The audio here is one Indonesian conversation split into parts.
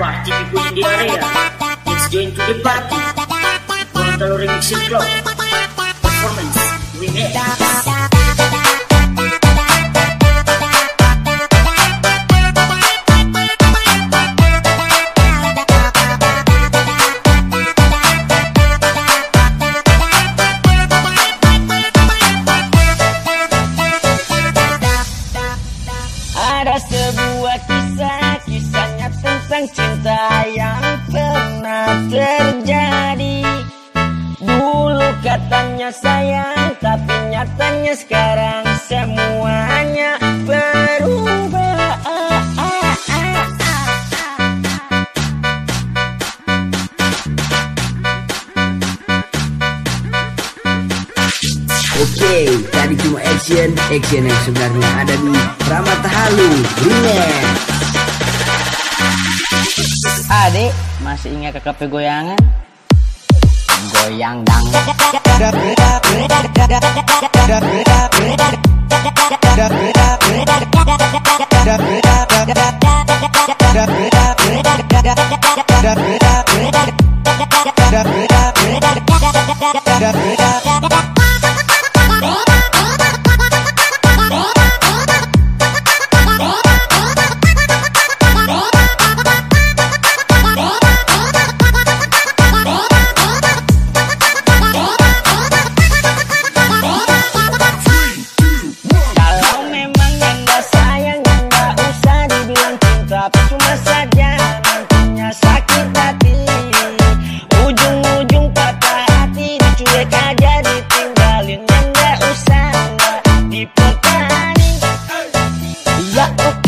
party people in the area. Let's join to the party. Total Remixing Club. Performance Remix. Katanya sayang, tapi nyatanya sekarang semuanya berubah. Oke, tadi cuma action, action yang sebenarnya ada di Ramata Halu Remix. Adik, masih ingat KKP goyangan? Goyang dang.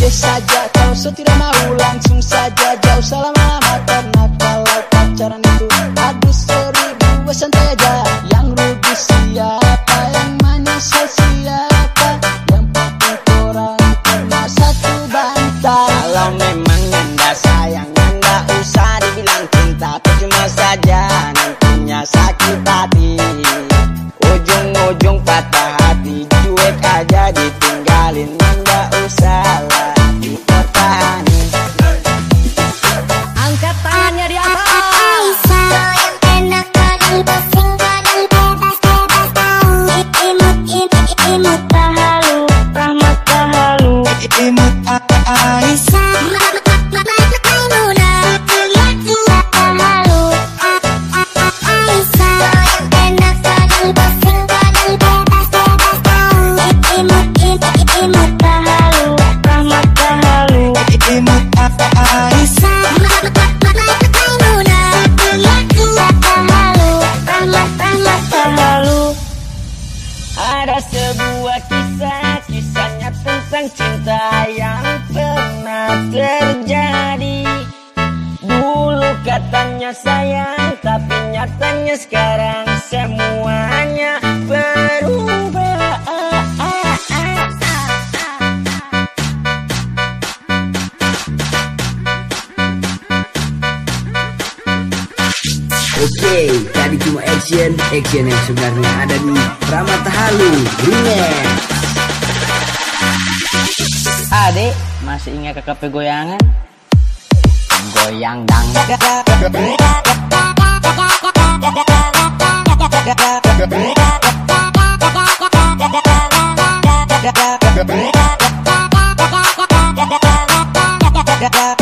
Oke saja Kalau tidak mau langsung saja. Jauh salah lama Karena kalau pacaran itu Aduh sorry gue santai aja Yang rugi siapa Yang menyesal siapa? Yang penting orang Pernah satu bantal Kalau memang anda sayang, nggak usah dibilang cinta, cuma saja nantinya sakit hati. Ujung-ujung patah Imut Aisyah Imut Aisyah Ada sebuah tentang cinta yang pernah terjadi. Dulu katanya sayang, tapi nyatanya sekarang semuanya berubah. Oke, tadi cuma action, action yang sebenarnya ada di Ramata Halu Adik, masih ingat KKP goyangan? Goyang dang.